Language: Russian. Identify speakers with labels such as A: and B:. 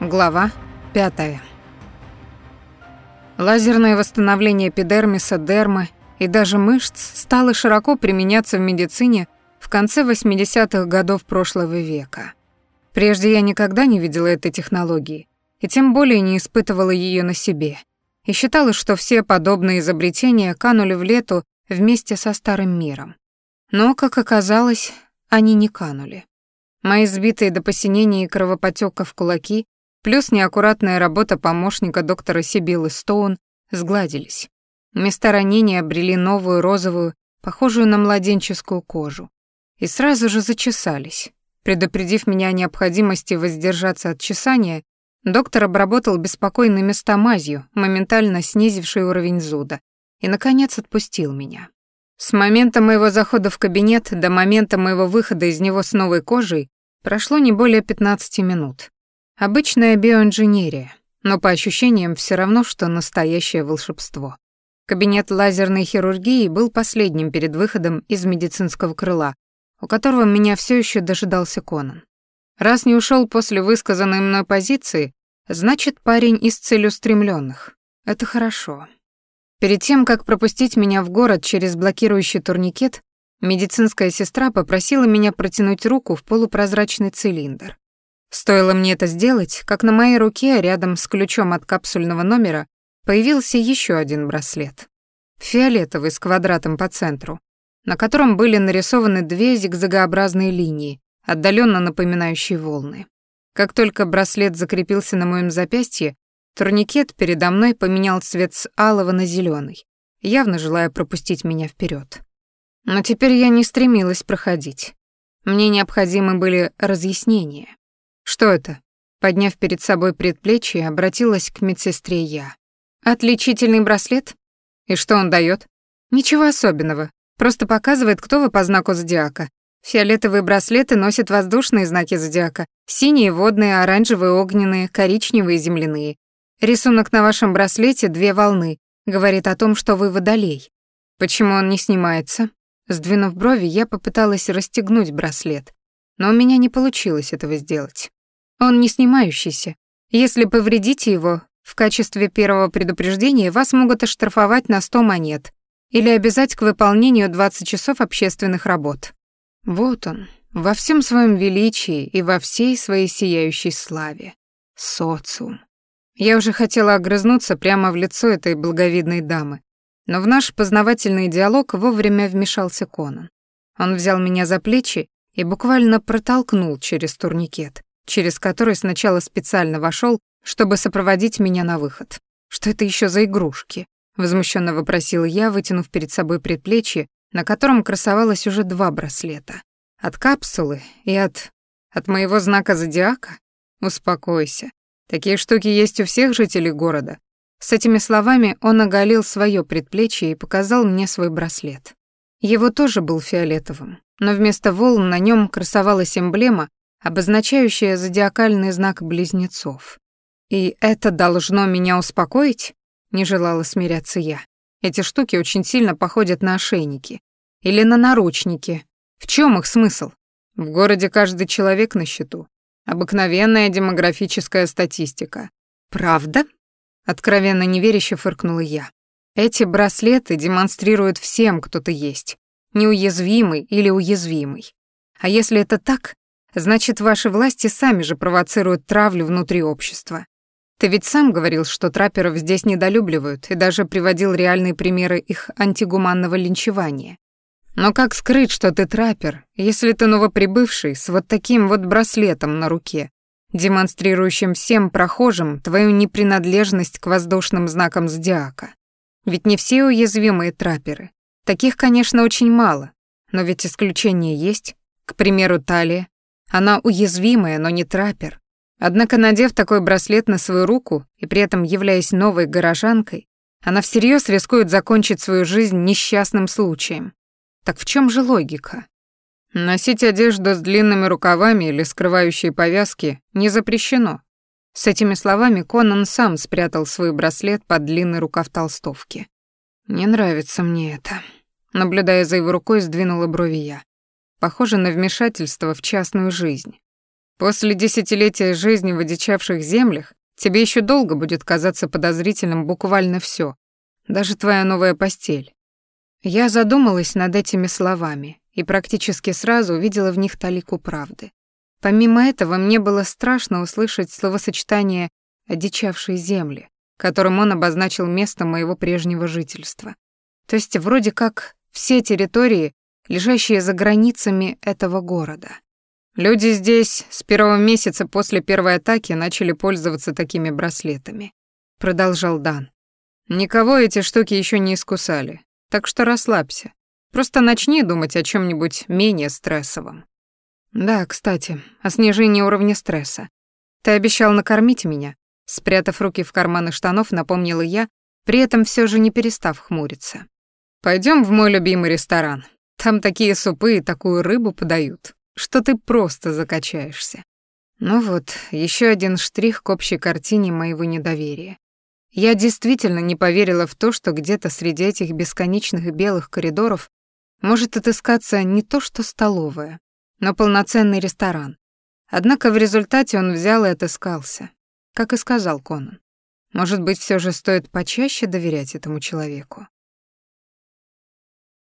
A: Глава 5. Лазерное восстановление эпидермиса, дермы и даже мышц стало широко применяться в медицине в конце 80-х годов прошлого века. Прежде я никогда не видела этой технологии, и тем более не испытывала ее на себе, и считала, что все подобные изобретения канули в лету вместе со старым миром. Но, как оказалось, они не канули. Мои сбитые до посинения и кровопотёка в кулаки плюс неаккуратная работа помощника доктора Сибилы Стоун сгладились. Места ранения обрели новую розовую, похожую на младенческую кожу. И сразу же зачесались. Предупредив меня о необходимости воздержаться от чесания, доктор обработал беспокойные места мазью, моментально снизивший уровень зуда, и, наконец, отпустил меня. С момента моего захода в кабинет до момента моего выхода из него с новой кожей прошло не более 15 минут. Обычная биоинженерия, но по ощущениям все равно, что настоящее волшебство. Кабинет лазерной хирургии был последним перед выходом из медицинского крыла, у которого меня все еще дожидался Конан. Раз не ушел после высказанной мной позиции, значит, парень из целеустремленных. Это хорошо. Перед тем, как пропустить меня в город через блокирующий турникет, медицинская сестра попросила меня протянуть руку в полупрозрачный цилиндр. Стоило мне это сделать, как на моей руке, рядом с ключом от капсульного номера, появился еще один браслет. Фиолетовый с квадратом по центру, на котором были нарисованы две зигзагообразные линии, отдаленно напоминающие волны. Как только браслет закрепился на моем запястье, турникет передо мной поменял цвет с алого на зеленый, явно желая пропустить меня вперед. Но теперь я не стремилась проходить. Мне необходимы были разъяснения. «Что это?» Подняв перед собой предплечье, обратилась к медсестре я. «Отличительный браслет? И что он дает? «Ничего особенного. Просто показывает, кто вы по знаку зодиака. Фиолетовые браслеты носят воздушные знаки зодиака. Синие — водные, оранжевые — огненные, коричневые — земляные. Рисунок на вашем браслете — две волны. Говорит о том, что вы водолей. Почему он не снимается?» Сдвинув брови, я попыталась расстегнуть браслет, но у меня не получилось этого сделать. Он не снимающийся. Если повредите его, в качестве первого предупреждения вас могут оштрафовать на 100 монет или обязать к выполнению 20 часов общественных работ. Вот он, во всем своем величии и во всей своей сияющей славе. Социум. Я уже хотела огрызнуться прямо в лицо этой благовидной дамы, но в наш познавательный диалог вовремя вмешался Конан. Он взял меня за плечи и буквально протолкнул через турникет через который сначала специально вошел, чтобы сопроводить меня на выход. Что это еще за игрушки? возмущенно вопросила я, вытянув перед собой предплечье, на котором красовалось уже два браслета. От капсулы и от... от моего знака зодиака? Успокойся. Такие штуки есть у всех жителей города. С этими словами он оголил свое предплечье и показал мне свой браслет. Его тоже был фиолетовым, но вместо волн на нем красовалась эмблема, обозначающая зодиакальный знак близнецов. И это должно меня успокоить? Не желала смиряться я. Эти штуки очень сильно походят на ошейники. Или на наручники. В чем их смысл? В городе каждый человек на счету. Обыкновенная демографическая статистика. Правда? Откровенно неверяще фыркнула я. Эти браслеты демонстрируют всем, кто ты есть. Неуязвимый или уязвимый. А если это так, Значит, ваши власти сами же провоцируют травлю внутри общества. Ты ведь сам говорил, что трапперов здесь недолюбливают, и даже приводил реальные примеры их антигуманного линчевания. Но как скрыть, что ты траппер, если ты новоприбывший с вот таким вот браслетом на руке, демонстрирующим всем прохожим твою непринадлежность к воздушным знакам зодиака? Ведь не все уязвимые трапперы. Таких, конечно, очень мало, но ведь исключения есть. К примеру, Талия, она уязвимая, но не траппер. Однако, надев такой браслет на свою руку и при этом являясь новой горожанкой, она всерьез рискует закончить свою жизнь несчастным случаем. Так в чем же логика? Носить одежду с длинными рукавами или скрывающие повязки не запрещено. С этими словами Конан сам спрятал свой браслет под длинный рукав толстовки. «Не нравится мне это», — наблюдая за его рукой, сдвинула брови я. Похоже на вмешательство в частную жизнь. После десятилетия жизни в одичавших землях тебе еще долго будет казаться подозрительным буквально все, даже твоя новая постель. Я задумалась над этими словами и практически сразу увидела в них талику правды. Помимо этого, мне было страшно услышать словосочетание «одичавшие земли», которым он обозначил место моего прежнего жительства. То есть вроде как все территории, лежащие за границами этого города. Люди здесь с первого месяца после первой атаки начали пользоваться такими браслетами, продолжал Дан. Никого эти штуки еще не искусали, так что расслабься. Просто начни думать о чем нибудь менее стрессовом. Да, кстати, о снижении уровня стресса. Ты обещал накормить меня, спрятав руки в карманы штанов, напомнила я, при этом все же не перестав хмуриться. Пойдем в мой любимый ресторан. Там такие супы и такую рыбу подают что ты просто закачаешься. Ну вот, еще один штрих к общей картине моего недоверия. Я действительно не поверила в то, что где-то среди этих бесконечных белых коридоров может отыскаться не то что столовая, но полноценный ресторан. Однако в результате он взял и отыскался, как и сказал Конан. Может быть, все же стоит почаще доверять этому человеку.